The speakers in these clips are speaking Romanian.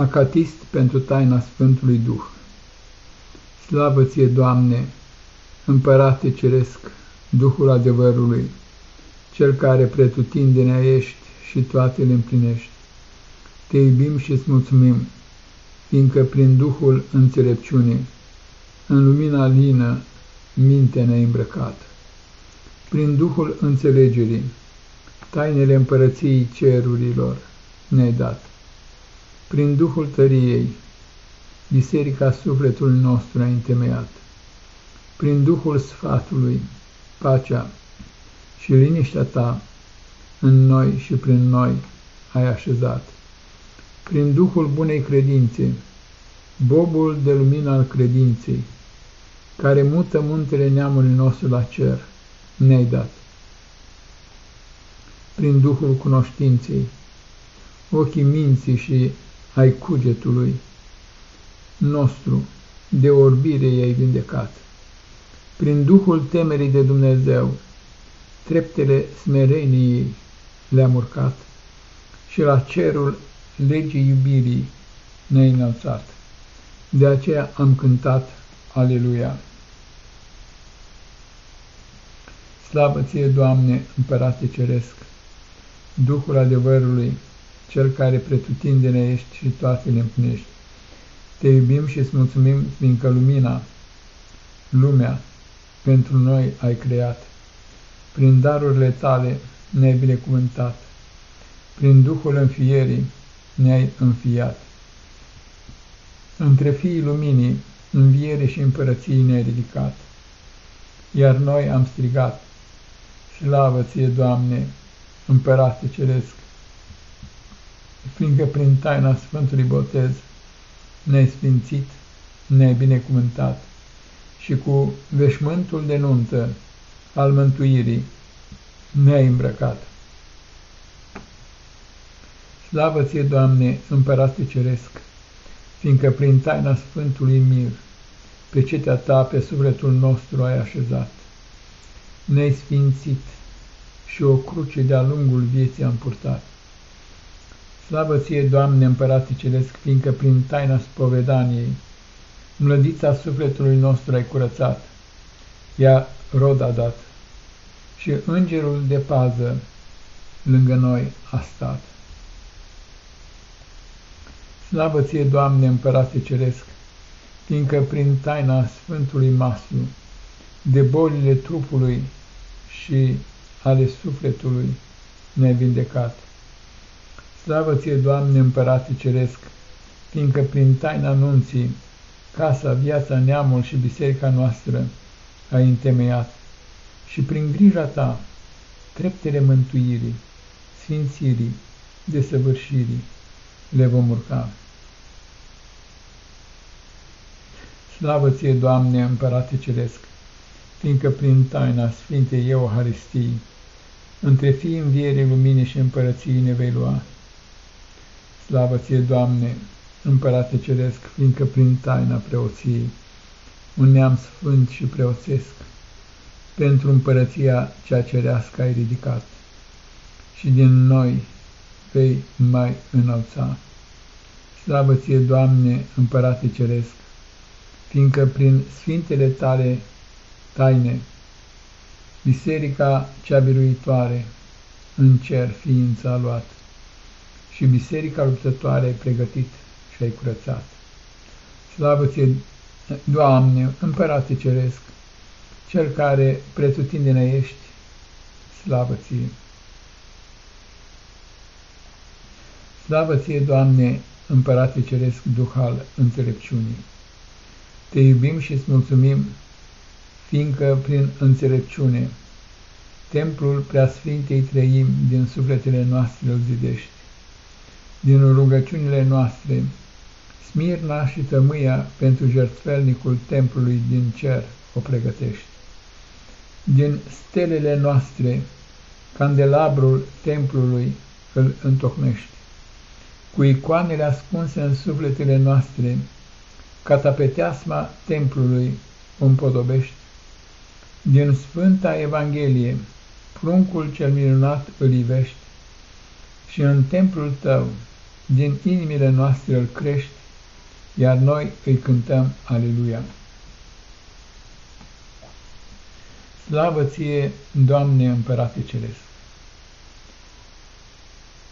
Acatist pentru taina Sfântului Duh Slavă ție, Doamne, Împărate Ceresc, Duhul adevărului, Cel care pretutindenea ești și toate le împlinești. Te iubim și îți mulțumim, fiindcă prin Duhul înțelepciunii, în lumina lină, mintea ne îmbrăcată. Prin Duhul înțelegerii, tainele împărăției cerurilor ne-ai dat prin Duhul tăriei, biserica sufletului nostru a întemeiat. Prin Duhul sfatului, pacea și liniștea ta în noi și prin noi ai așezat. Prin Duhul bunei credințe, bobul de lumină al credinței, care mută muntele neamului nostru la cer, ne-ai dat. Prin Duhul cunoștinței, ochii minții și ai cugetului nostru, de orbire i-ai vindecat. Prin Duhul temerii de Dumnezeu, treptele smereniei le-am urcat și la cerul legii iubirii ne-ai înălțat. De aceea am cântat Aleluia. Slavă ție, Doamne, Împărate Ceresc, Duhul adevărului, cel care pretutindene ești și toate le împlinești. Te iubim și îți mulțumim, fiindcă lumina, lumea, pentru noi ai creat. Prin darurile tale ne-ai binecuvântat. Prin Duhul înfierii ne-ai înfiat. Între fiii luminii, înviere și împărății ne-ai ridicat. Iar noi am strigat, Slavă ție, Doamne, Împărate Ceresc, fiindcă prin taina Sfântului Botez ne-ai sfințit, ne-ai binecuvântat și cu veșmântul de nuntă al mântuirii ne-ai îmbrăcat. Slavă ție, Doamne, Împărate Ceresc, fiindcă prin taina Sfântului Mir, pe cetea ta, pe sufletul nostru ai așezat. Ne-ai sfințit și o cruce de-a lungul vieții am purtat. Slavă ție, Doamne, Împărate Celesc, fiindcă prin taina spovedaniei, mlădița sufletului nostru ai curățat, ea rod a dat și îngerul de pază lângă noi a stat. Slavă ție, Doamne, Împărate Ceresc, fiindcă prin taina Sfântului Maslu, de bolile trupului și ale sufletului ne-ai vindecat. Slavă ție, Doamne, Împărate Ceresc, fiindcă prin taina anunții, casa, viața, neamul și biserica noastră ai întemeiat și prin grija ta treptele mântuirii, sfințirii, desăvârșirii le vom urca. Slavă ție, Doamne, Împărate Ceresc, fiindcă prin taina Sfintei Euharistii, între fii învierii luminii și împărăției ne vei lua. Slavă ție, Doamne, Împărate Ceresc, fiindcă prin taina preoției, un neam sfânt și preoțesc, pentru împărăția cea cerească ai ridicat și din noi vei mai înălța. Slavă ție, Doamne, Împărate Ceresc, fiindcă prin sfintele tale taine, biserica cea biruitoare, în cer ființa luat și biserica luptătoare ai pregătit și ai curățat. Slavă ție, Doamne, Împărate Ceresc, Cel care pretutindene ești, slavă ție. Slavă ție, Doamne, Împărate Ceresc, Duh al înțelepciunii. Te iubim și îți mulțumim, fiindcă prin înțelepciune templul preasfintei trăim din sufletele noastre îl zidești din rugăciunile noastre, Smirna și tămâia pentru jertfelnicul templului din cer o pregătești. Din stelele noastre, candelabrul templului îl întocmești. Cu icoanele ascunse în sufletele noastre, catapeteasma templului o împodobești. Din Sfânta Evanghelie, pruncul cel minunat îl ivești și în templul tău, din inimile noastre îl crești, iar noi îi cântăm Aleluia. Slavă ție, Doamne Împărate Ceresc!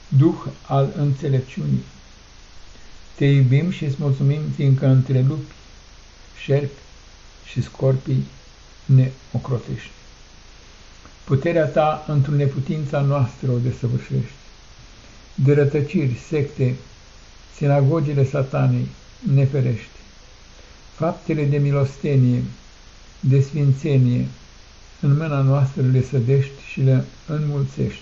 Duh al înțelepciunii, te iubim și îți mulțumim, fiindcă între lupi, șerpi și scorpii ne ocrotești. Puterea ta într-o neputința noastră o desăvârșești. De rătăciri, secte, sinagogile satanei ne ferești. Faptele de milostenie, de sfințenie, în mâna noastră le sădești și le înmulțești.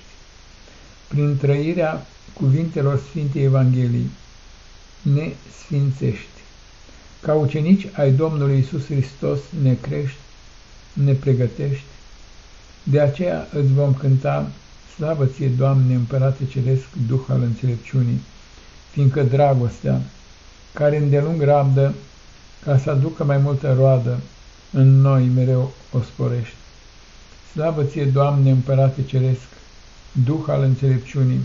Prin trăirea cuvintelor Sfintei Evangheliei, ne sfințești. Ca ucenici ai Domnului Isus Hristos ne crești, ne pregătești. De aceea îți vom cânta, slavă ție, Doamne, Împărate Ceresc, Duh al înțelepciunii, fiindcă dragostea, care îndelung rabdă, ca să aducă mai multă roadă, în noi mereu o sporești. Slavă ție, Doamne, Împărate Ceresc, Duh al înțelepciunii,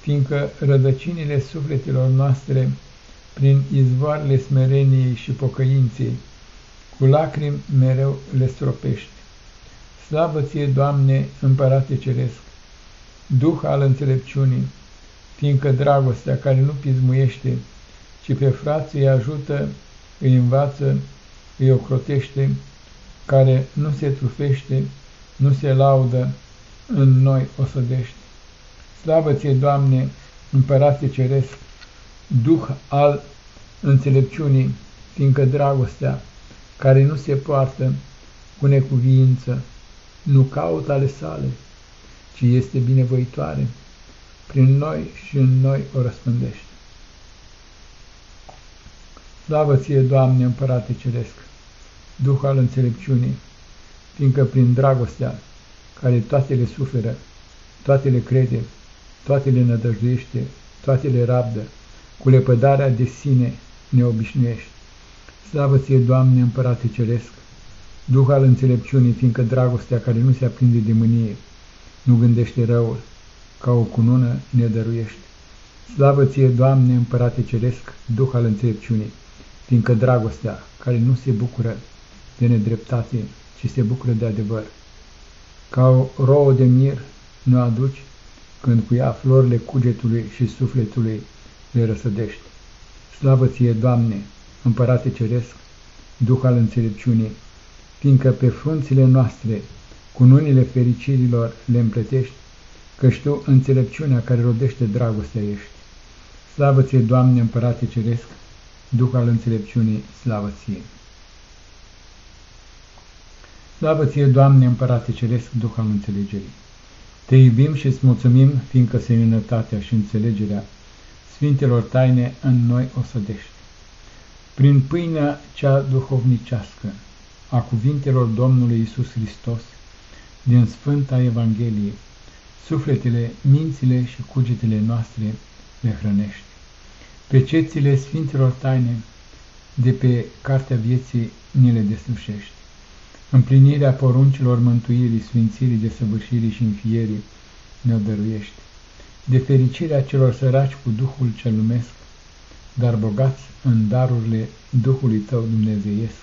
fiindcă rădăcinile sufletelor noastre, prin izvoarele smereniei și pocăinței, cu lacrimi mereu le stropești. Slavă ție, Doamne, Împărate Ceresc, Duh al înțelepciunii, fiindcă dragostea care nu pismuiește, ci pe frații îi ajută, îi învață, îi ocrotește, care nu se trufește, nu se laudă, în noi o sădești. Slavă ție, Doamne, Împărate Ceresc, Duh al înțelepciunii, fiindcă dragostea, care nu se poartă cu necuviință, nu caută ale sale, ci este binevoitoare, prin noi și în noi o răspândește. Slavă ție, Doamne, Împărate Ceresc, Duh al înțelepciunii, fiindcă prin dragostea, care toate le suferă, toate le crede, toate le nădăjduiește, toate le rabdă, cu lepădarea de sine ne obișnuiești. Slavă ție, Doamne, Împărate Ceresc, Duh al înțelepciunii, fiindcă dragostea care nu se aprinde de mânie, nu gândește răul, ca o cunună ne dăruiește. Slavă ție, Doamne, Împărate Ceresc, Duh al înțelepciunii, fiindcă dragostea care nu se bucură de nedreptate, ci se bucură de adevăr. Ca o rouă de mir nu aduci, când cu ea florile cugetului și sufletului le răsădești. Slavă ție, Doamne, Împărate Ceresc, Duh al înțelepciunii, fiindcă pe frunțile noastre, cu nunile fericirilor le împletești, căci Tu înțelepciunea care rodește dragostea ești. Slavă ție, Doamne, Împărate Ceresc, Duh al înțelepciunii, slavă ție! Slavă ție, Doamne, Împărate Ceresc, Duh al înțelegerii! Te iubim și îți mulțumim, fiindcă seninătatea și înțelegerea Sfintelor taine în noi o sădești. Prin pâinea cea duhovnicească a cuvintelor Domnului Isus Hristos, din Sfânta Evanghelie, sufletele, mințile și cugetele noastre le hrănești. Pe cețile Sfintelor taine de pe Cartea Vieții ni le deslușești împlinirea poruncilor mântuirii, sfințirii, desăvârșirii și înfierii ne-o dăruiești, de fericirea celor săraci cu Duhul cel lumesc, dar bogați în darurile Duhului Tău dumnezeiesc,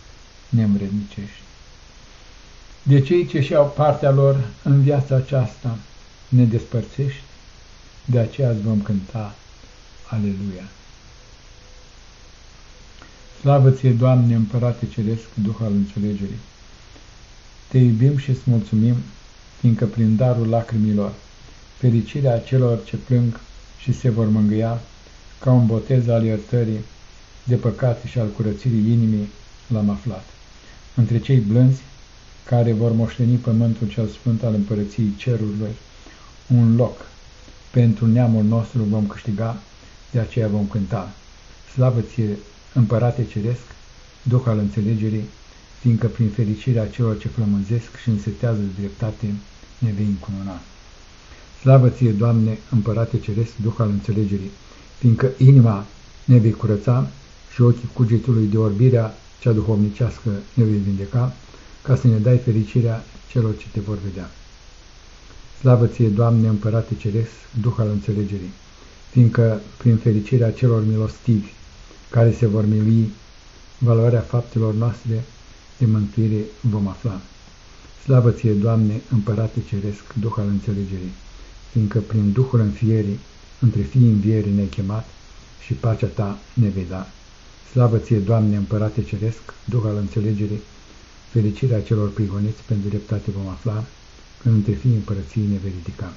ne îmrednicești. De cei ce și-au partea lor în viața aceasta ne despărțești, de aceea îți vom cânta Aleluia. Slavă ție, Doamne, Împărate Ceresc, Duh al înțelegerii! Te iubim și îți mulțumim, fiindcă prin darul lacrimilor, fericirea celor ce plâng și se vor mângâia, ca un botez al iertării, de păcate și al curățirii inimii, l-am aflat. Între cei blânzi, care vor moșteni pământul cel sfânt al împărăției cerurilor, un loc pentru neamul nostru vom câștiga, de aceea vom cânta. Slavă ție, împărate ceresc, Duh al înțelegerii, fiindcă prin fericirea celor ce flămânzesc și însetează de dreptate ne vei încununa. Slavă ție, Doamne, Împărate Ceresc, Duh al înțelegerii, fiindcă inima ne vei curăța și ochii cugetului de orbirea cea duhovnicească ne vei vindeca, ca să ne dai fericirea celor ce te vor vedea. Slavă ție, Doamne, Împărate Ceresc, Duh al înțelegerii, fiindcă prin fericirea celor milostivi, care se vor milui, valoarea faptelor noastre de mântuire vom afla. Slavă ție, Doamne, Împărate Ceresc, Duh al înțelegerii, fiindcă prin Duhul înfierii, între fii învierii ne-ai chemat și pacea ta ne vei da. Slavă ție, Doamne, Împărate Ceresc, Duh al înțelegerii, fericirea celor prigoniți pentru dreptate vom afla, când între fii împărăției ne vei ridica.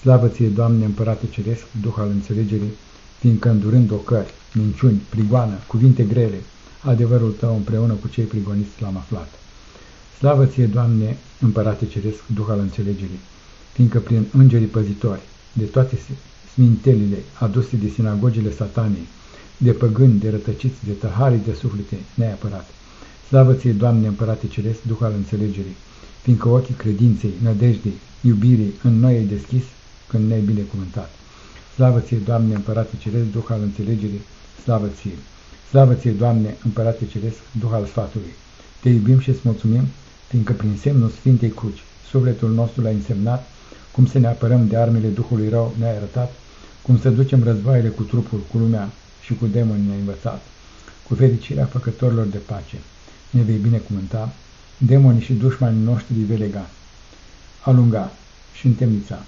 Slavă ție, Doamne, Împărate Ceresc, Duh al înțelegerii, fiindcă îndurând ocări, minciuni, prigoană, cuvinte grele, adevărul tău împreună cu cei prigoniți l-am aflat. Slavă ție, Doamne, Împărate Ceresc, Duh al înțelegerii, fiindcă prin îngerii păzitori, de toate smintelile aduse de sinagogile satanei, de păgâni, de rătăciți, de tăharii de suflete, ne-ai apărat. Slavă ție, Doamne, Împărate Ceresc, Duh al înțelegerii, fiindcă ochii credinței, nădejdei, iubirii în noi ai deschis când ne-ai binecuvântat. Slavă ție, Doamne, Împărate Ceresc, Duh al înțelegerii, slavă ție! Slavă ție, Doamne, Împărate Ceresc, Duh al sfatului! Te iubim și îți mulțumim, fiindcă prin semnul Sfintei Cruci, sufletul nostru l-a însemnat, cum să ne apărăm de armele Duhului rău ne-a arătat, cum să ducem războaiele cu trupul, cu lumea și cu demonii ne-a învățat. Cu fericirea făcătorilor de pace ne vei binecuvânta, demonii și dușmanii noștri vei lega, alunga și întemnița.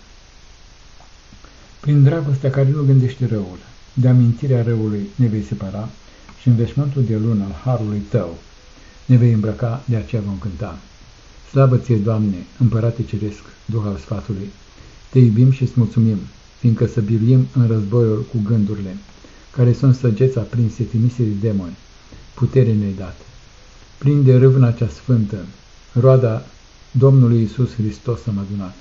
Prin dragostea care nu gândește răul, de amintirea răului ne vei separa și în veșmântul de lună al harului tău ne vei îmbrăca, de aceea vom cânta. Slavă ție, Doamne, Împărate Ceresc, Duh al Sfatului, te iubim și îți mulțumim, fiindcă să biruim în războiul cu gândurile, care sunt săgeți aprinse trimiserii demoni, putere ne-ai dat. Prinde râvna cea sfântă, roada Domnului Isus Hristos am adunat.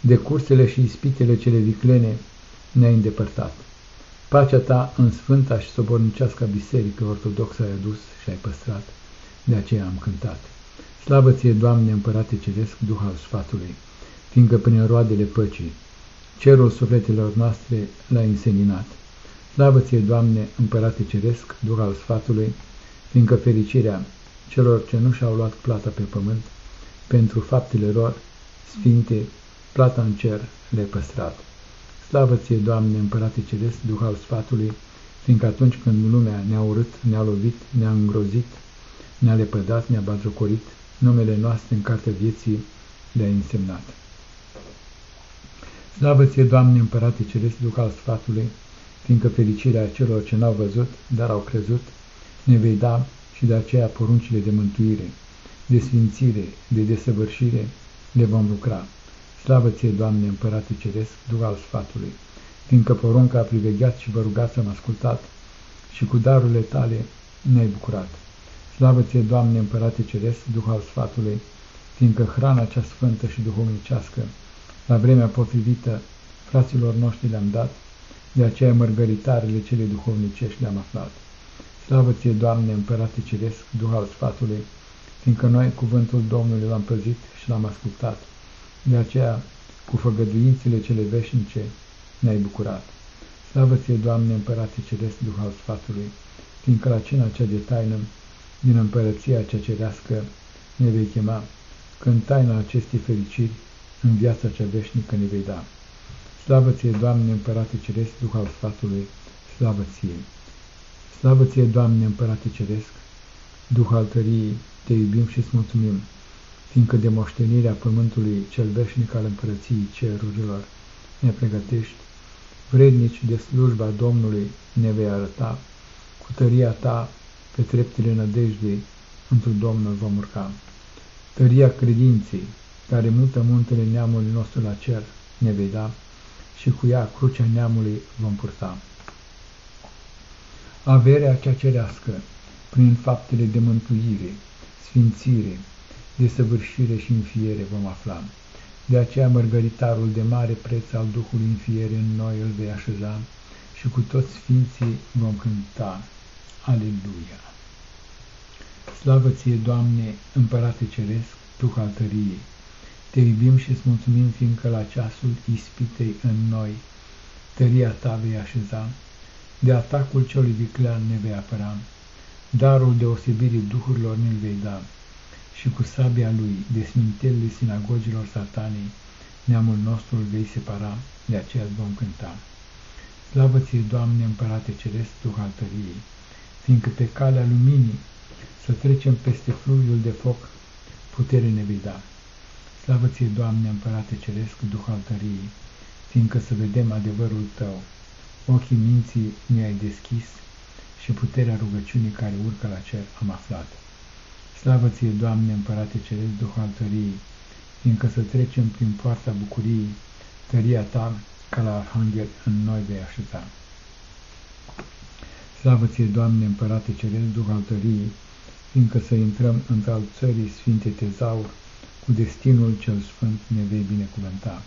De cursele și ispitele cele viclene ne-ai îndepărtat. Pacea ta în sfânta și sobornicească biserică ortodoxă ai adus și ai păstrat. De aceea am cântat. Slavă ție, Doamne, Împărate Ceresc, Duh al Sfatului, fiindcă prin roadele păcii, cerul sufletelor noastre l-a înseninat. Slavă ție, Doamne, Împărate Ceresc, Duh al Sfatului, fiindcă fericirea celor ce nu și-au luat plata pe pământ, pentru faptele lor sfinte, plata în cer le păstrat. Slavă ție, Doamne, Împărate Ceresc, Duh al Sfatului, fiindcă atunci când lumea ne-a urât, ne-a lovit, ne-a îngrozit, ne-a lepădat, ne-a batjocorit, numele noastre în cartea vieții le-a însemnat. Slavă ție, Doamne, Împărate Ceresc, Duh al Sfatului, fiindcă fericirea celor ce n-au văzut, dar au crezut, ne vei da și de aceea poruncile de mântuire, de sfințire, de desăvârșire, le vom lucra. Slavă ție, Doamne, Împărate Ceresc, Duh al Sfatului, fiindcă porunca a privegheat și vă rugați am ascultat și cu darurile tale ne-ai bucurat. Slavă ție, Doamne, Împărate Ceresc, Duh al Sfatului, fiindcă hrana cea sfântă și duhovnicească, la vremea potrivită, fraților noștri le-am dat, de aceea mărgăritarele cele duhovnicești le-am aflat. Slavă ție, Doamne, Împărate Ceresc, Duh al Sfatului, fiindcă noi cuvântul Domnului l-am păzit și l-am ascultat, de aceea, cu făgăduințele cele veșnice, ne-ai bucurat. Slavă ție, Doamne, Împărate Ceresc, Duh al Sfatului, fiindcă la cina cea de taină, din împărăția cea cerească, ne vei chema, când taina acestei fericiri, în viața cea veșnică ne vei da. Slavă ție, Doamne, Împărate Ceresc, Duh al Sfatului, slavă ție! Slavă ție, Doamne, Împărate Ceresc, Duh al tăriei, te iubim și îți mulțumim, fiindcă de moștenirea pământului cel veșnic al împărăției cerurilor ne pregătești, vrednici de slujba Domnului ne vei arăta, cu tăria ta pe treptele nădejdei într Domnul vom urca. Tăria credinței, care mută muntele neamului nostru la cer, ne vei da, și cu ea crucea neamului vom purta. Averea cea cerească, prin faptele de mântuire, sfințire, desăvârșire și înfiere vom afla. De aceea mărgăritarul de mare preț al Duhului înfiere în noi îl vei așeza și cu toți sfinții vom cânta. Aleluia! Slavă ție, Doamne, Împărate Ceresc, Tu al tăriei! Te iubim și îți mulțumim, fiindcă la ceasul ispitei în noi, tăria Ta vei așeza, de atacul celui viclean ne vei apăra, darul deosebirii duhurilor ne vei da, și cu sabia lui, de smintelile sinagogilor satanei, neamul nostru îl vei separa, de aceea vom cânta. Slavă ție, Doamne, Împărate Ceresc, Duh al tăriei, fiindcă pe calea luminii să trecem peste fluviul de foc, putere ne vei da. Slavă ție, Doamne, Împărate Ceresc, Duh al tăriei, fiindcă să vedem adevărul Tău, ochii minții mi-ai deschis și puterea rugăciunii care urcă la cer am aflat. Slavă ție, Doamne, Împărate Ceresc, Duh al tăriei, fiindcă să trecem prin poarta bucuriei, tăria Ta, ca la arhanghel, în noi vei așeza. Slavă ție, Doamne, Împărate Ceresc, Duh al tăriei, fiindcă să intrăm într-al țării Sfinte Tezaur, cu destinul cel sfânt ne vei binecuvânta.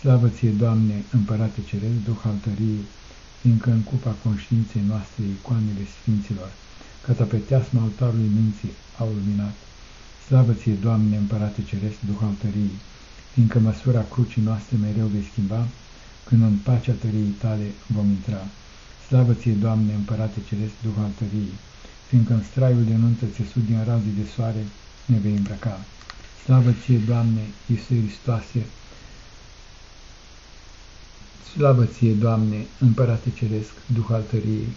Slavă ție, Doamne, Împărate Ceresc, Duh al tăriei, fiindcă în cupa conștiinței noastre icoanele Sfinților, ca pe teasma altarului minții au luminat. Slavă ție, Doamne, Împărate Ceresc, Duh al tăriei, fiindcă măsura crucii noastre mereu vei schimba, când în pacea tăriei tale vom intra. Slavă ție, Doamne, Împărate Ceresc, Duh al tăriei, fiindcă în straiul de nuntă țesut din razii de soare ne vei îmbrăca. Slavă ție, Doamne, Iisus Hristoase, Slavă ție, Doamne, Împărate Ceresc, Duh al tăriei,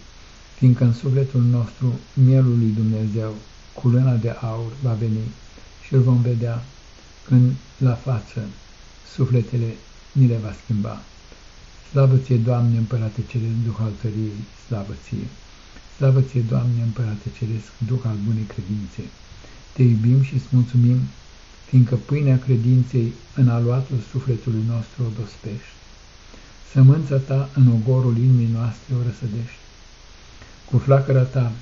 fiindcă în sufletul nostru mielul lui Dumnezeu, cu luna de aur, va veni și îl vom vedea când la față sufletele ni le va schimba. Slavă ție, Doamne, Împărate Ceresc, Duh al tăriei, slavă ție! Slavă ție, Doamne, Împărate Ceresc, Duh al bunei credințe! Te iubim și îți mulțumim, fiindcă pâinea credinței în aluatul sufletului nostru o dospești. Sămânța ta în ogorul inimii noastre o răsădești. Cu flacăra ta,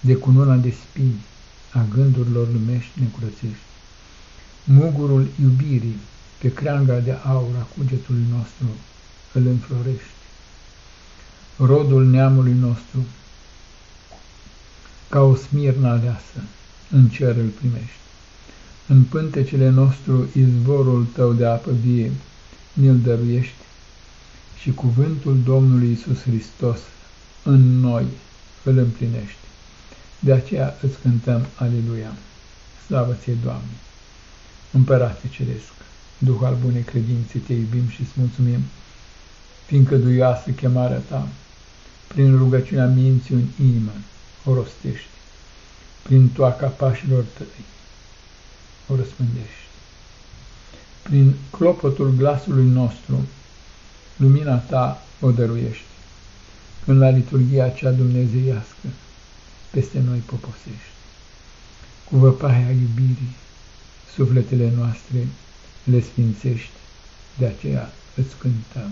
de cununa de spini, a gândurilor lumești ne curățești. Mugurul iubirii, pe creanga de aur a cugetului nostru, îl înflorești. Rodul neamului nostru, ca o smirnă aleasă, în cer îl primești. În pântecele nostru izvorul tău de apă vie, ne-l dăruiești și cuvântul Domnului Isus Hristos în noi îl împlinești. De aceea îți cântăm Aleluia. Slavă ție, Doamne! Împărate Ceresc, Duh al bunei credințe, te iubim și îți mulțumim, fiindcă duioasă chemarea ta, prin rugăciunea minții în inimă, o rostești, prin toaca pașilor tăi, o răspândești. Prin clopotul glasului nostru, lumina ta o dăruiești, când la liturgia cea dumnezeiască peste noi poposești. Cu văpaia iubirii, sufletele noastre le sfințești, de aceea îți cântăm.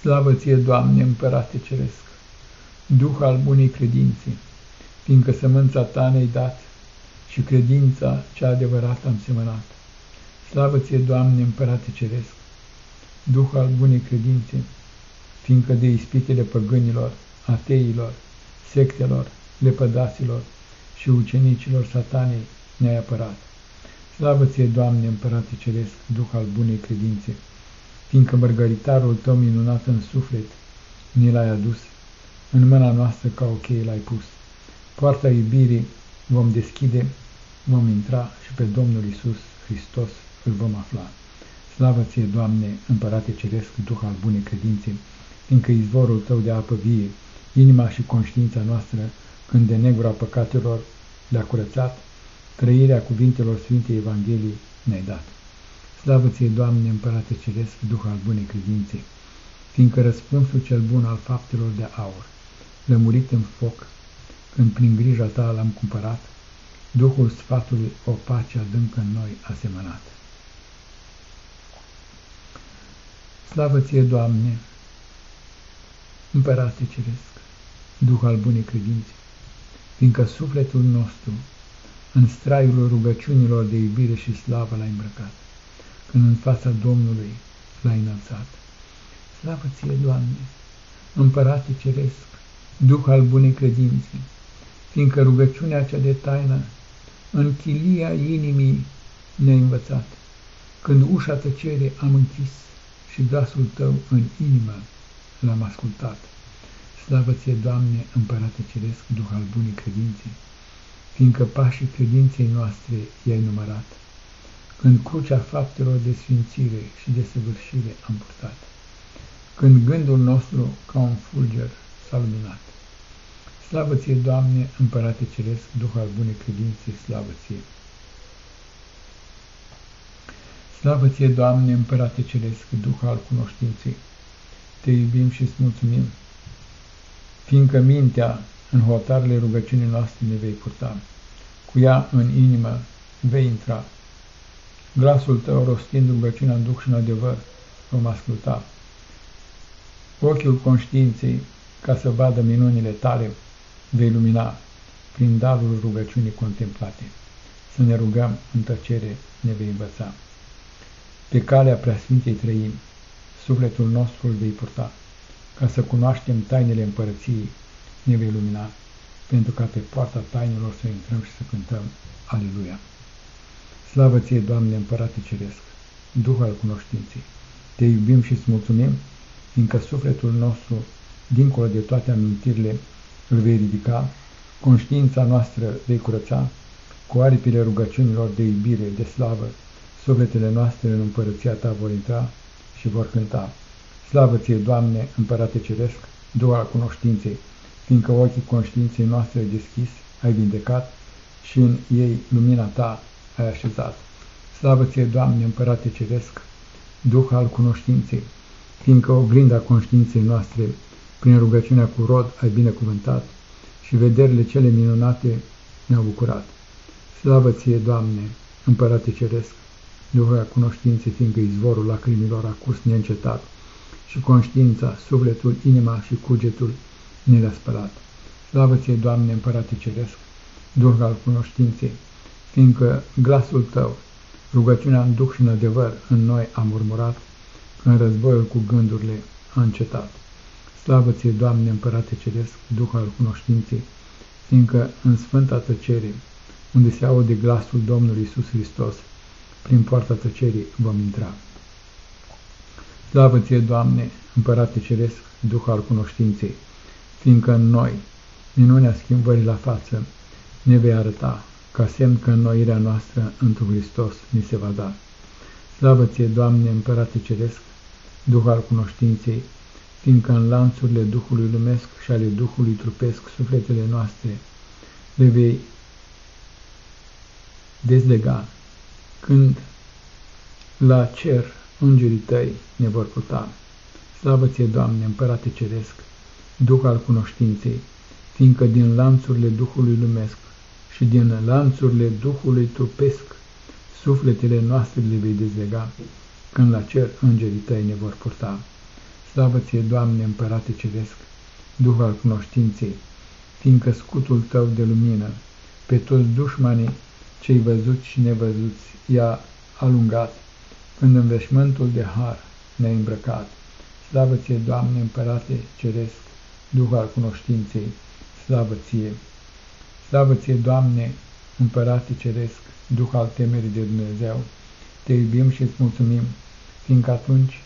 Slavă ție, Doamne, Împărate Ceresc, Duh al bunei credințe, fiindcă sămânța ta ne-ai dat și credința cea adevărată am semănat. Slavă ție, Doamne, Împărate Ceresc, Duh al bunei credințe, fiindcă de ispitele păgânilor, ateilor, sectelor, lepădaților și ucenicilor satanei ne-ai apărat. Slavă ție, Doamne, Împărate Ceresc, Duh al bunei credințe, fiindcă mărgăritarul tău minunat în suflet ni l-ai adus, în mâna noastră ca o cheie l-ai pus. Poarta iubirii vom deschide, vom intra și pe Domnul Isus Hristos îl vom afla. Slavă ție, Doamne, Împărate Ceresc, Duh al bunei credințe, fiindcă izvorul tău de apă vie, inima și conștiința noastră, când de negura păcatelor le-a curățat, trăirea cuvintelor Sfintei Evangheliei ne-ai dat. Slavă ție, Doamne, Împărate Ceresc, Duh al bunei credințe, fiindcă răspunsul cel bun al faptelor de aur, lămurit în foc, când prin grija ta l-am cumpărat, Duhul sfatului o pace adâncă în noi asemănat. Slavă ție, Doamne, Împărate Ceresc, Duh al bunei credințe, fiindcă sufletul nostru, în straiul rugăciunilor de iubire și slavă l-a îmbrăcat, când în fața Domnului l-a înălțat. Slavă ție, Doamne, Împărate Ceresc, Duh al bunei credințe, fiindcă rugăciunea cea de taină în chilia inimii ne-a învățat, când ușa tăcerii am închis și glasul tău în inimă l-am ascultat. Slavă ție, Doamne, Împărate Ceresc, Duh al bunii credințe, fiindcă pașii credinței noastre i-ai numărat, când crucea faptelor de sfințire și de săvârșire am purtat. când gândul nostru ca un fulger s-a luminat. Slavă ție, Doamne, Împărate Ceresc, Duh al bunei credințe, slavă ție! Slavă ție, Doamne, Împărate Ceresc, Duh al cunoștinței! Te iubim și îți mulțumim, fiindcă mintea în hotarele rugăciunii noastre ne vei purta. Cu ea în inimă vei intra. Glasul tău rostind rugăciunea în duh și în adevăr vom asculta. Ochiul conștiinței, ca să vadă minunile tale, vei lumina prin darul rugăciunii contemplate. Să ne rugăm în tăcere ne vei învăța. Pe calea preasfintei trăim, sufletul nostru îl vei purta, ca să cunoaștem tainele împărăției, ne vei lumina, pentru ca pe poarta tainelor să intrăm și să cântăm Aleluia. Slavă ție, Doamne, Împărate Ceresc, Duh al cunoștinței, te iubim și îți mulțumim, fiindcă sufletul nostru, dincolo de toate amintirile, îl vei ridica, conștiința noastră vei curăța, cu aripile rugăciunilor de iubire, de slavă, sufletele noastre în împărăția ta vor intra și vor cânta. Slavă ție, Doamne, Împărate Ceresc, Duh al cunoștinței, fiindcă ochii conștiinței noastre deschis, ai vindecat și în ei lumina ta ai așezat. Slavă ție, Doamne, Împărate Ceresc, Duh al cunoștinței, fiindcă oglinda conștiinței noastre, prin rugăciunea cu rod, ai binecuvântat și vederile cele minunate ne-au bucurat. Slavă ție, Doamne, Împărate Ceresc, Duhul al cunoștinței, fiindcă izvorul lacrimilor a curs neîncetat și conștiința, sufletul, inima și cugetul ne le-a spălat. Slavă ție, Doamne, Împărate Ceresc, Duhul al cunoștinței, fiindcă glasul tău, rugăciunea în duh și în adevăr, în noi a murmurat, când războiul cu gândurile a încetat. Slavă ție, Doamne, Împărate Ceresc, Duh al cunoștinței, fiindcă în sfânta tăcere, unde se aude glasul Domnului Isus Hristos, prin poarta tăcerii vom intra. Slavă ție, Doamne, Împărate Ceresc, Duh al cunoștinței, fiindcă în noi, minunea schimbării la față, ne vei arăta, ca semn că înnoirea noastră într Hristos ni se va da. Slavă ție, Doamne, Împărate Ceresc, Duh al cunoștinței, fiindcă în lanțurile Duhului lumesc și ale Duhului trupesc sufletele noastre le vei dezlega, când la cer îngerii tăi ne vor puta. Slavă ție, Doamne, Împărate Ceresc, Duh al cunoștinței, fiindcă din lanțurile Duhului lumesc și din lanțurile Duhului trupesc sufletele noastre le vei dezlega, când la cer îngerii tăi ne vor purta. Slavă ție, Doamne, Împărate Ceresc, Duh al cunoștinței, fiindcă scutul tău de lumină pe toți dușmanii cei văzuți și nevăzuți i-a alungat, când în veșmântul de har ne-a îmbrăcat. Slavă ție, Doamne, Împărate Ceresc, Duh al cunoștinței, slavă ție! Slavă ție, Doamne, Împărate Ceresc, Duh al temerii de Dumnezeu, te iubim și îți mulțumim, fiindcă atunci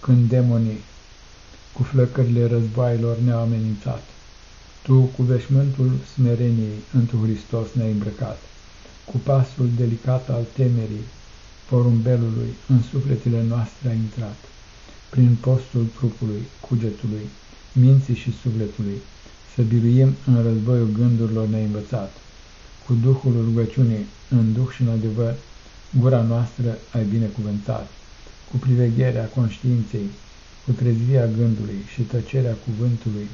când demonii cu flăcările războaielor ne-au amenințat, Tu cu veșmântul smereniei într Hristos ne-ai îmbrăcat, cu pasul delicat al temerii, porumbelului în sufletele noastre a intrat, prin postul trupului, cugetului, minții și sufletului, să biruim în războiul gândurilor neînvățat, cu Duhul rugăciunii, în Duh și în adevăr, gura noastră ai binecuvântat, cu privegherea conștiinței, cu trezvia gândului și tăcerea cuvântului,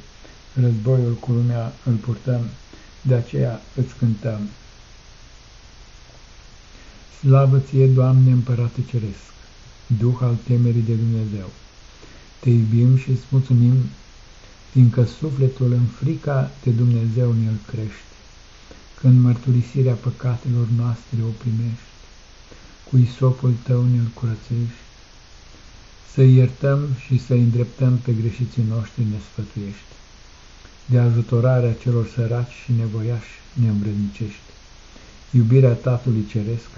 războiul cu lumea îl purtăm, de aceea îți cântăm. Slavă ție, Doamne, Împărate Ceresc, Duh al temerii de Dumnezeu! Te iubim și îți mulțumim, fiindcă sufletul în frica de Dumnezeu ne-l crește, când mărturisirea păcatelor noastre o primești, cu isopul tău ne-l curățești, să iertăm și să îndreptăm pe greșiții noștri ne sfătuiești, de ajutorarea celor săraci și nevoiași ne îmbrădnicești, iubirea Tatălui Ceresc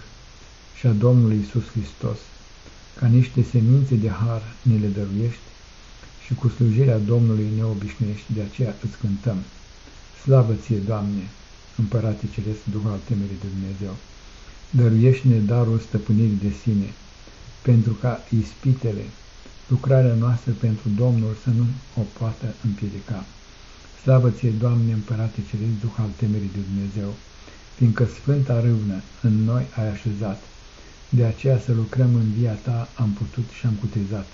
și a Domnului Isus Hristos, ca niște semințe de har ne le dăruiești și cu slujirea Domnului ne obișnuiești, de aceea îți cântăm. Slavă ție, Doamne, Împărate Ceresc, Duh al temerii de Dumnezeu, dăruiește-ne darul stăpânirii de sine, pentru ca ispitele, lucrarea noastră pentru Domnul să nu o poată împiedica. Slavă ție, Doamne, Împărate Ceresc, Duh al temerii de Dumnezeu, fiindcă Sfânta râvnă în noi ai așezat, de aceea să lucrăm în via ta am putut și am cutezat.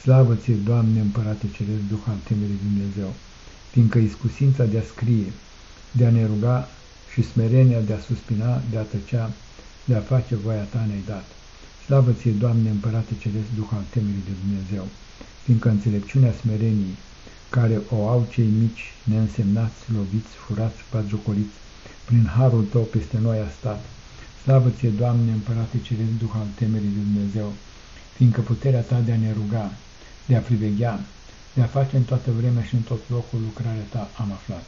Slavă ție, Doamne, Împărate Ceresc, Duh al temerii de Dumnezeu, fiindcă iscusința de a scrie, de a ne ruga și smerenia de a suspina, de a tăcea, de a face voia ta ne-ai dat. Slavă ție, Doamne, Împărate Ceresc, Duh al temerii de Dumnezeu, fiindcă înțelepciunea smereniei, care o au cei mici, neînsemnați, loviți, furați, batjocoriți, prin harul tău peste noi a stat. Slavă ție, Doamne, Împărate Ceresc, Duh al temerii de Dumnezeu, fiindcă puterea ta de a ne ruga, de a priveghea, de a face în toată vremea și în tot locul lucrarea ta am aflat.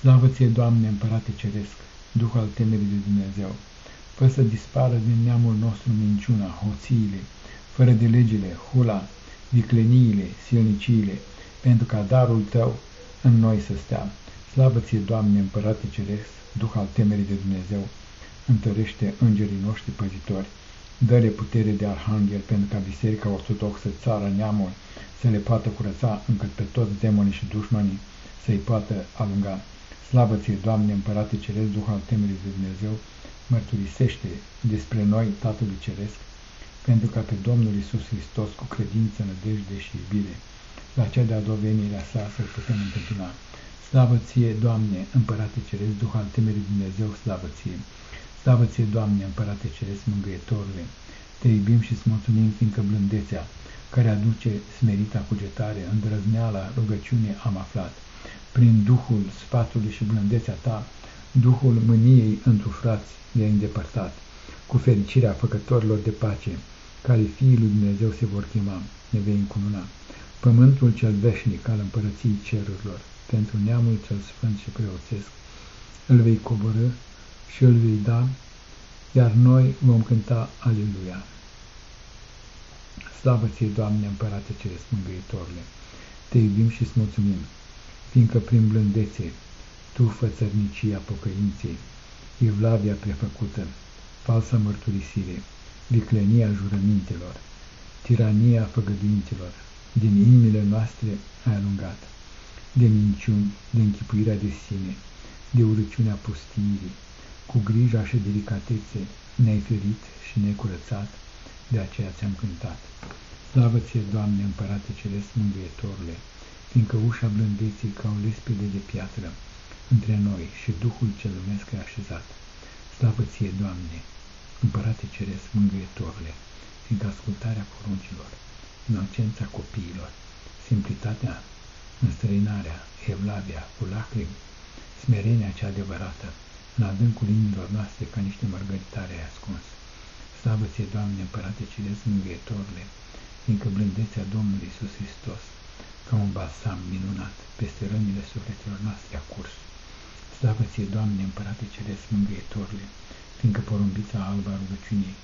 Slavă ție, Doamne, Împărate Ceresc, Duh al temerii de Dumnezeu, fă să dispară din neamul nostru minciuna, hoțiile, fără de legile, hula, vicleniile, silniciile, pentru ca darul tău în noi să stea. Slavă ție, Doamne, Împărate Ceresc, Duh al temerii de Dumnezeu, întărește îngerii noștri păzitori, dă-le putere de arhanghel pentru ca Biserica Ortodoxă, țara, neamul, să le poată curăța încât pe toți demonii și dușmanii să-i poată alunga. Slavă ție, Doamne, Împărate Ceresc, Duh al temerii de Dumnezeu, mărturisește despre noi Tatălui Ceresc, pentru ca pe Domnul Isus Hristos cu credință, nădejde și iubire, la cea de-a dovenirea sa să-L putem întâmpina. Slavă ție, Doamne, Împărate Ceresc, Duh al temerii Dumnezeu, slavă ție! Slavă ție, Doamne, Împărate Ceresc, Mângâietorule! Te iubim și îți mulțumim, fiindcă blândețea, care aduce smerita cugetare, îndrăzneala, rugăciune am aflat. Prin Duhul sfatului și blândețea ta, Duhul mâniei întru frați le-ai îndepărtat. Cu fericirea făcătorilor de pace, care fiii lui Dumnezeu se vor chema, ne vei încununa. Pământul cel veșnic al împărăției cerurilor, pentru neamul cel sfânt și preoțesc, îl vei coborâ și îl vei da, iar noi vom cânta Aleluia. Slavă ție, Doamne, Împărate Ceresc, Mângâietorile! Te iubim și îți mulțumim, fiindcă prin blândețe, Tu fățărnicia pocăinței, evlavia prefăcută, falsa mărturisire, viclenia jurămintelor, tirania făgăduințelor, din inimile noastre ai alungat, de minciuni, de închipuirea de sine, de urăciunea pustiirii, cu grija și delicatețe ne-ai ferit și ne-ai curățat, de aceea ți-am cântat. Slavă ție, Doamne, Împărate Ceresc, Mângâietorule, fiindcă ușa blândeții ca o lespede de piatră între noi și Duhul cel lumesc e așezat. Slavă ție, Doamne, Împărate Ceresc, Mângâietorule, fiindcă ascultarea poruncilor, inocența copiilor, simplitatea, înstrăinarea, evlavia, cu lacrimi, smerenia cea adevărată, în adâncul inimilor noastre ca niște mărgăritare ai ascuns. Slavă ție, Doamne, Împărate Ceresc, Mângâietorule, fiindcă blândețea Domnului Iisus Hristos, ca un balsam minunat, peste rănile sufletelor noastre a curs. Slavă ție, Doamne, Împărate Ceresc, Mângâietorule, fiindcă porumbița albă a rugăciunii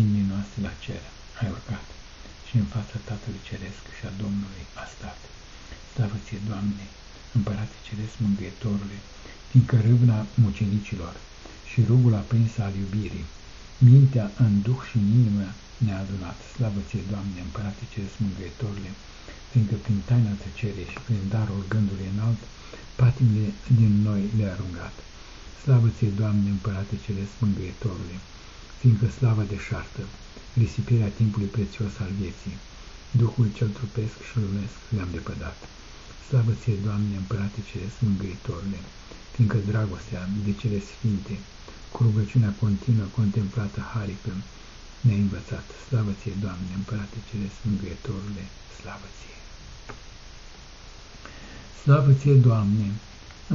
inimii noastre la cer ai urcat și în fața Tatălui Ceresc și a Domnului a stat. Slavă ție, Doamne, Împărate Ceresc, Mângâietorule, fiindcă râvna mucenicilor și rugul aprins al iubirii, mintea în duh și în inimă ne-a adunat. Slavă ție, Doamne, Împărate Ceresc, Mângâietorule, fiindcă prin taina tăcerii și prin darul gândului înalt, patimile din noi le-a aruncat. Slavă ție, Doamne, Împărate Ceresc, Mângâietorule, fiindcă slava deșartă, risipirea timpului prețios al vieții, Duhul cel trupesc și lumesc le-am depădat. Slavă ție, Doamne, Împărate Ceresc, Mângâietorule, fiindcă dragostea de cele sfinte, cu rugăciunea continuă contemplată harică, ne-a învățat. Slavă ție, Doamne, Împărate Ceresc, Mângâietorule, slavă ție! Slavă ție, Doamne,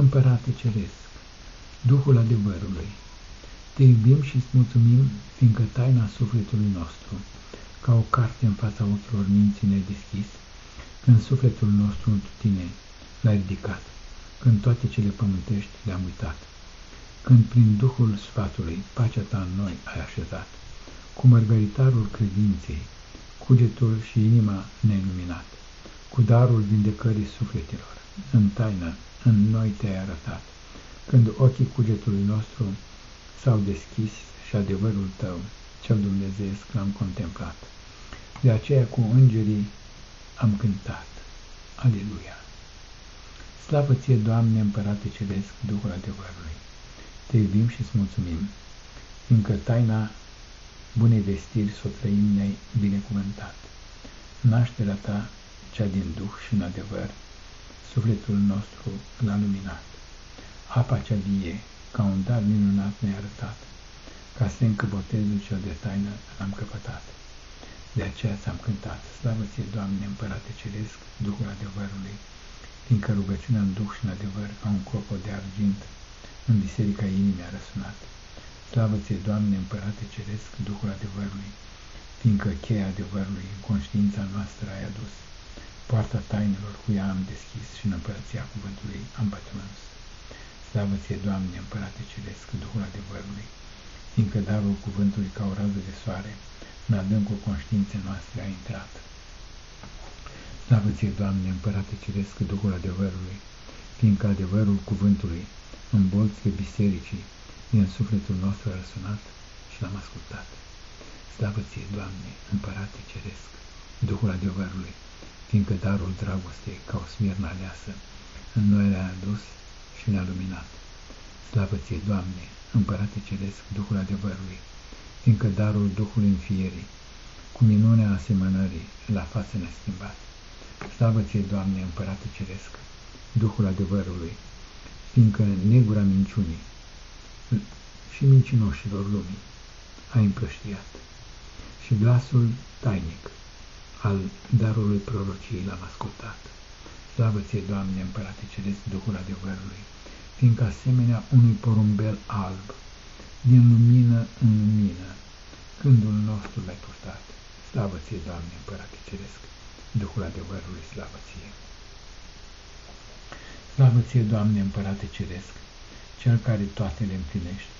Împărate Ceresc, Duhul adevărului! Te iubim și îți mulțumim, fiindcă taina sufletului nostru, ca o carte în fața ochilor minții ne deschis, când sufletul nostru în tine l-ai ridicat, când toate cele pământești le-am uitat, când prin Duhul Sfatului pacea ta în noi ai așezat, cu mărgăritarul credinței, cugetul și inima ne-ai cu darul vindecării sufletelor, în taină, în noi te-ai arătat, când ochii cugetului nostru s-au deschis și adevărul tău, cel dumnezeiesc, l-am contemplat. De aceea cu îngerii am cântat. Aleluia! Slavă ție, Doamne, Împărate Ceresc, Duhul adevărului! Te iubim și îți mulțumim, fiindcă taina bunei vestiri să o trăim ne-ai binecuvântat. Nașterea ta, cea din Duh și în adevăr, sufletul nostru l-a luminat. Apa cea vie, ca un dar minunat ne-a arătat, ca semn că botezul cel de taină l-am căpătat. De aceea ți-am cântat, slavă ție, Doamne, Împărate Ceresc, Duhul adevărului, fiindcă rugăciunea în Duh și în adevăr, ca un clopot de argint, în biserica inimii a răsunat. Slavă ție, Doamne, Împărate Ceresc, Duhul adevărului, fiindcă cheia adevărului în conștiința noastră ai adus. Poarta tainelor cu ea am deschis și în împărăția cuvântului am pătruns. Slavă ție, Doamne, Împărate Ceresc, Duhul adevărului, fiindcă darul cuvântului ca o rază de soare, în adâncul conștiinței noastre a intrat. Slavă ție, Doamne, Împărate Ceresc, Duhul adevărului, fiindcă adevărul cuvântului în bolțile bisericii din sufletul nostru a răsunat și l-am ascultat. Slavă ție, Doamne, Împărate Ceresc, Duhul adevărului, fiindcă darul dragostei, ca o smirnă aleasă, în noi le-a adus și ne-a luminat. Slavă ție, Doamne, Împărate Ceresc, Duhul adevărului, fiindcă darul Duhului înfierii, cu minunea asemănării, la față ne-a schimbat. Slavă ție, Doamne, Împărate Ceresc, Duhul adevărului, fiindcă negura minciunii și mincinoșilor lumii a împrăștiat și glasul tainic al darului prorociei l-am ascultat. Slavă ție, Doamne, Împărate Ceresc, Duhul adevărului, fiindcă asemenea unui porumbel alb, din lumină în lumină, cândul nostru l-ai purtat. Slavă ție, Doamne, Împărate Ceresc, Duhul adevărului, slavă ție. Slavă ție, Doamne, Împărate Ceresc, Cel care toate le împlinești.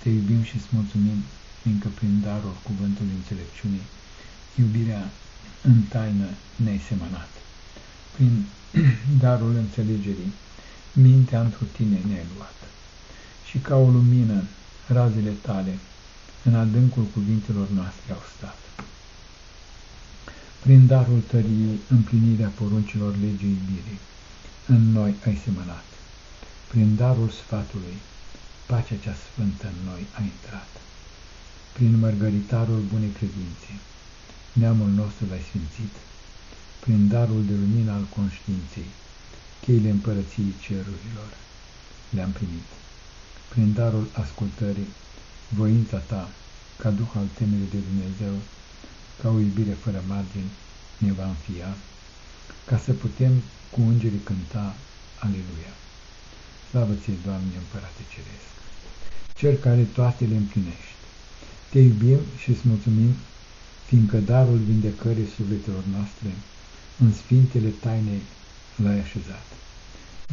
Te iubim și îți mulțumim, fiindcă prin darul cuvântului înțelepciunii, iubirea în taină ne-ai semănat. Prin darul înțelegerii, mintea într tine ne-ai luat. Și ca o lumină, razele tale, în adâncul cuvintelor noastre au stat. Prin darul tăriei, împlinirea poruncilor legii iubirii, în noi ai semănat. Prin darul sfatului, pacea cea sfântă în noi a intrat. Prin mărgăritarul bunei credințe, neamul nostru l-ai sfințit, prin darul de lumină al conștiinței, cheile împărăției cerurilor le-am primit. Prin darul ascultării, voința ta, ca Duh al temerii de Dumnezeu, ca o iubire fără margini, ne va înfia, ca să putem cu îngerii cânta Aleluia. Slavă ție, Doamne, Împărate Ceresc, Cel care toate le împlinești. Te iubim și îți mulțumim, fiindcă darul vindecării sufletelor noastre în sfintele taine l-ai așezat.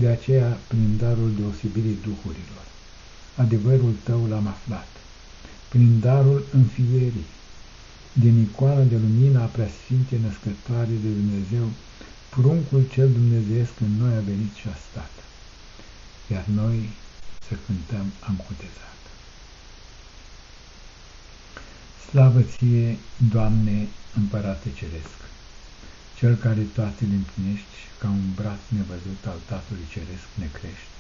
De aceea, prin darul deosebirii duhurilor, adevărul tău l-am aflat, prin darul înfierii, din icoana de lumină a preasfinte născătoare de Dumnezeu, pruncul cel dumnezeiesc în noi a venit și a stat, iar noi să cântăm am cutezat. Slavă ție, Doamne, Împărate Ceresc, Cel care toate le împlinești, ca un braț nevăzut al Tatălui Ceresc ne crești,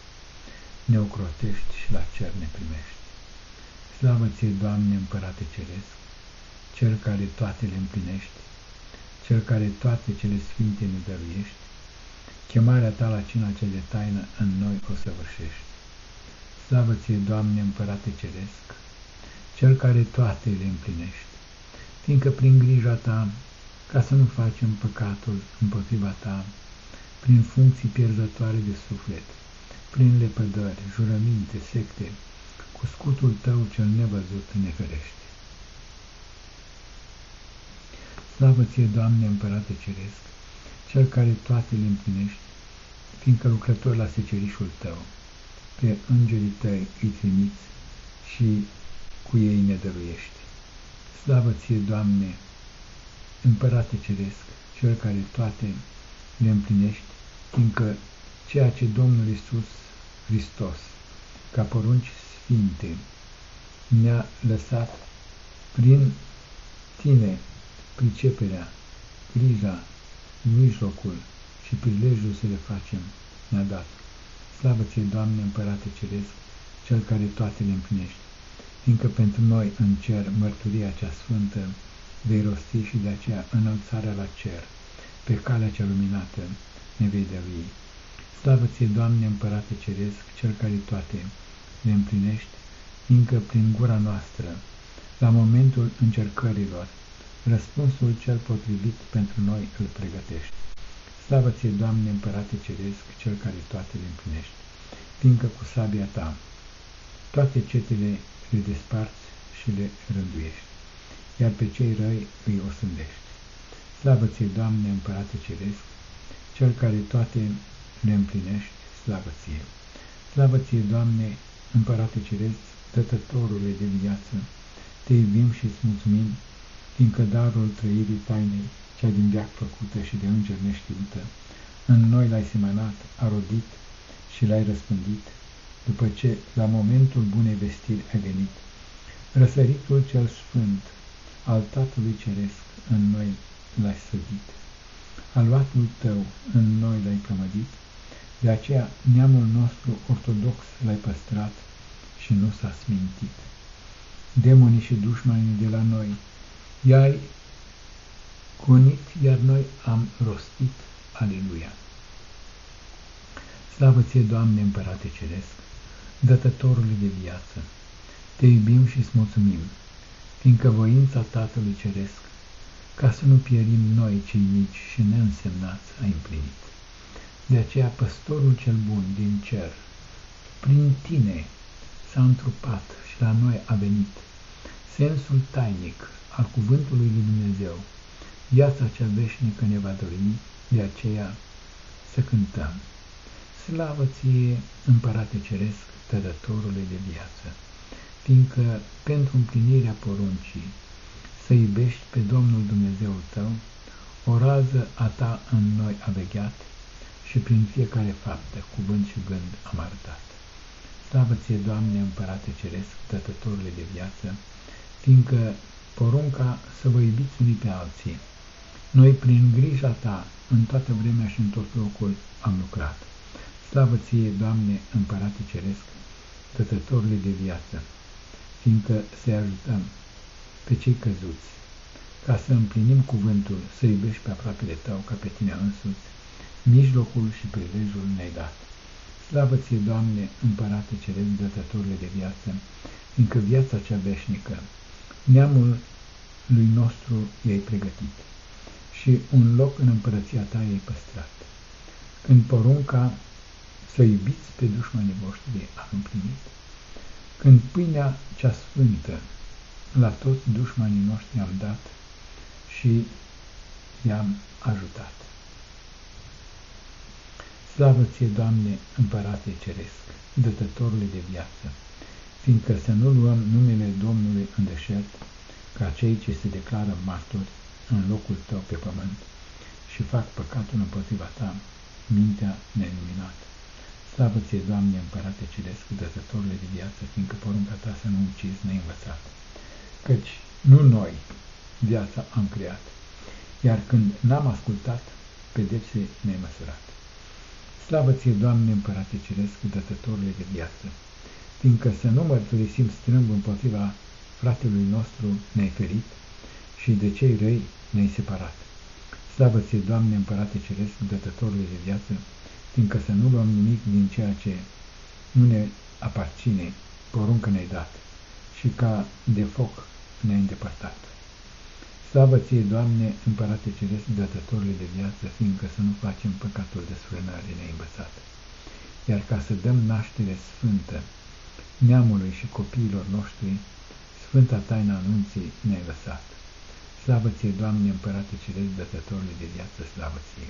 ne ocrotești și la cer ne primești. Slavă ție, Doamne, Împărate Ceresc, Cel care toate le împlinești, Cel care toate cele sfinte ne dăruiești, chemarea ta la cina cea de taină în noi o săvârșești. Slavă ție, Doamne, Împărate Ceresc, Cel care toate le împlinești, fiindcă prin grija ta, ca să nu facem păcatul împotriva ta, prin funcții pierzătoare de suflet, prin lepădări, jurăminte, secte, cu scutul tău cel nevăzut ne ferește. Slavă ție, Doamne, Împărate Ceresc, Cel care toate le împlinești, fiindcă lucrător la secerișul tău, pe îngerii tăi îi trimiți și cu ei ne dăruiești. Slavă ție, Doamne, Împărate Ceresc, Cel care toate le împlinești, fiindcă ceea ce Domnul Isus Hristos, ca porunci sfinte, ne-a lăsat prin tine priceperea, grija, mijlocul și prilejul să le facem ne-a dat. Slavă ție, Doamne, Împărate Ceresc, Cel care toate le împlinești, fiindcă pentru noi în cer mărturia cea sfântă vei rosti și de aceea înălțarea la cer, pe calea cea luminată, ne vei dăvii. Slavă ție, Doamne, Împărate Ceresc, Cel care toate le împlinești, fiindcă prin gura noastră, la momentul încercărilor, răspunsul cel potrivit pentru noi îl pregătești. Slavă ție, Doamne, Împărate Ceresc, Cel care toate le împlinești, fiindcă cu sabia ta toate cetele le desparți și le rânduiești, iar pe cei răi îi osândești. Slavă ție, Doamne, Împărate Ceresc, Cel care toate le împlinești, slavă ție. Slavă ție, Doamne, Împărate Ceresc, Dătătorule de viață, te iubim și îți mulțumim, fiindcă darul trăirii tainei, cea din veac făcută și de înger neștiută, în noi l-ai semănat, a rodit și l-ai răspândit, după ce, la momentul bunei vestiri a venit, răsăritul cel sfânt al Tatălui Ceresc în noi l-ai sădit. Aluatul tău în noi l-ai plămădit, de aceea neamul nostru ortodox l-ai păstrat și nu s-a smintit. Demonii și dușmanii de la noi i-ai cunit, iar noi am rostit. Aleluia! Slavă ție, Doamne, Împărate Ceresc, Dătătorului de viață! Te iubim și îți mulțumim, fiindcă voința Tatălui Ceresc, ca să nu pierim noi cei mici și neînsemnați, a împlinit. De aceea păstorul cel bun din cer, prin tine, s-a întrupat și la noi a venit sensul tainic al cuvântului lui Dumnezeu. Viața cea veșnică ne va dori, de aceea să cântăm. Slavă ție, Împărate Ceresc, Tădătorule de viață, fiindcă pentru împlinirea poruncii să iubești pe Domnul Dumnezeu tău, o rază a ta în noi a vegheat și prin fiecare faptă, cuvânt și gând am arătat. Slavă ție, Doamne, Împărate Ceresc, Tătătorule de viață, fiindcă porunca să vă iubiți unii pe alții. Noi, prin grija ta, în toată vremea și în tot locul, am lucrat. Slavă ție, Doamne, Împărate Ceresc, Tătătorule de viață, fiindcă să ajutăm pe cei căzuți, ca să împlinim cuvântul, să iubești pe aproapele tău ca pe tine însuți, mijlocul și prilejul ne-ai dat. Slavă ție, Doamne, Împărate Ceresc, Dătătorule de viață, fiindcă viața cea veșnică, neamul lui nostru i-ai pregătit și un loc în împărăția ta i-ai păstrat. Când porunca să iubiți pe dușmanii voștri am împlinit, când pâinea cea sfântă la toți dușmanii noștri am dat și i-am ajutat. Slavă ție, Doamne, Împărate Ceresc, dătătorule de viață, fiindcă să nu luăm numele Domnului în deșert, ca cei ce se declară martori în locul tău pe pământ și fac păcatul împotriva ta, mintea neluminată. Slavă ție, Doamne, Împărate Ceresc, dătătorule de viață, fiindcă porunca ta să nu ucizi ne învățat. Căci nu noi viața am creat, iar când n-am ascultat, pedepse ne-ai măsurat. Slavă ție, Doamne, Împărate Ceresc, dătătorule de viață, fiindcă să nu mărturisim strâmb împotriva fratelui nostru ne-ai ferit și de cei răi ne-ai separat. Slavă ție, Doamne, Împărate Ceresc, dătătorule de viață, fiindcă să nu luăm nimic din ceea ce nu ne aparține, poruncă ne-ai dat și ca de foc ne-ai îndepărtat. Slavă ție, Doamne, Împărate Ceresc, dătătorule de viață, fiindcă să nu facem păcatul de sfârnare ne-ai învățat. Iar ca să dăm naștere sfântă neamului și copiilor noștri, Sfânta taina anunții ne-ai lăsat. Slavă ție, Doamne, Împărate Ceresc, dătătorule de viață, slavă ție!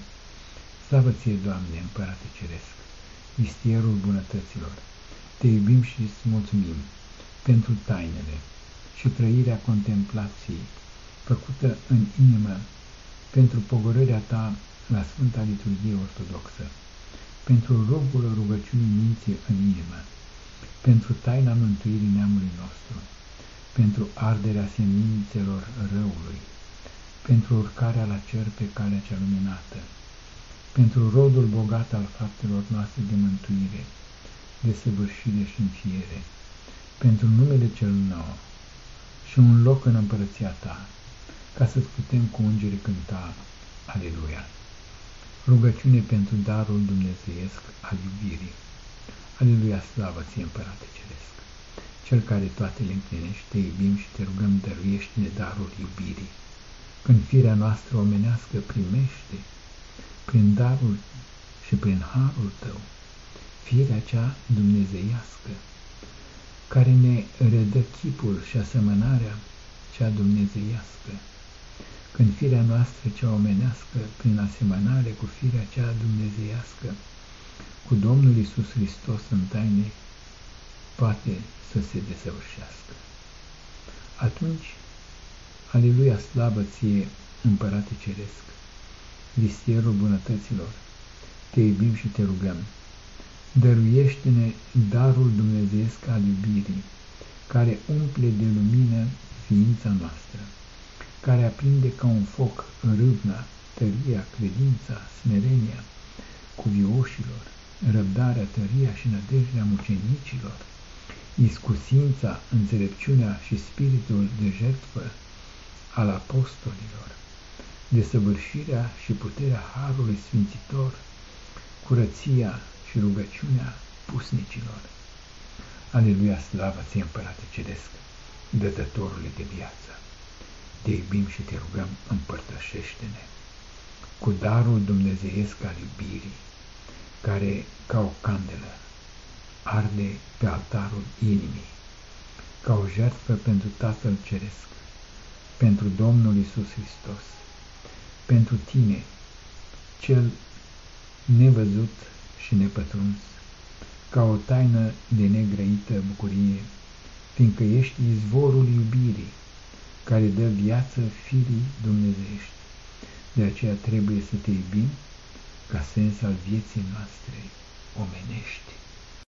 Slavă ție, Doamne, Împărate Ceresc, mistierul bunătăților! Te iubim și îți mulțumim pentru tainele și trăirea contemplației făcută în inimă pentru pogorârea ta la Sfânta Liturghie Ortodoxă, pentru rugul rugăciunii minții în inimă, pentru taina mântuirii neamului nostru, pentru arderea semințelor răului, pentru urcarea la cer pe calea cea luminată, pentru rodul bogat al faptelor noastre de mântuire, de săvârșire și înfiere, pentru numele cel nou și un loc în împărăția ta, ca să putem cu îngerii cânta Aleluia. Rugăciune pentru darul dumnezeiesc al iubirii. Aleluia, slavă ție, Împărate Ceresc! Cel care toate le împlinești, te iubim și te rugăm, dăruiește-ne darul iubirii. Când firea noastră omenească primește, prin darul și prin harul tău, firea cea dumnezeiască, care ne redă chipul și asemănarea cea dumnezeiască, când firea noastră cea omenească, prin asemănare cu firea cea dumnezeiască, cu Domnul Isus Hristos în taine, poate să se desăvârșească. Atunci, Aleluia, slavă ție, Împărate Ceresc, vistierul bunătăților, te iubim și te rugăm, dăruiește-ne darul dumnezeiesc al iubirii, care umple de lumină ființa noastră, care aprinde ca un foc râvna, tăria, credința, smerenia, cuvioșilor, răbdarea, tăria și nădejdea mucenicilor, iscusința, înțelepciunea și spiritul de jertfă al apostolilor, desăvârșirea și puterea Harului Sfințitor, curăția și rugăciunea pusnicilor. Aleluia, slavă ție, Împărate Ceresc, dătătorule de viață! Te iubim și te rugăm, împărtășește-ne cu darul dumnezeiesc al iubirii, care, ca o candelă, arde pe altarul inimii, ca o jertfă pentru Tatăl Ceresc, pentru Domnul Isus Hristos, pentru tine, cel nevăzut și nepătruns, ca o taină de negrăită bucurie, fiindcă ești izvorul iubirii, care dă viață firii dumnezeiești. De aceea trebuie să te iubim ca sens al vieții noastre omenești.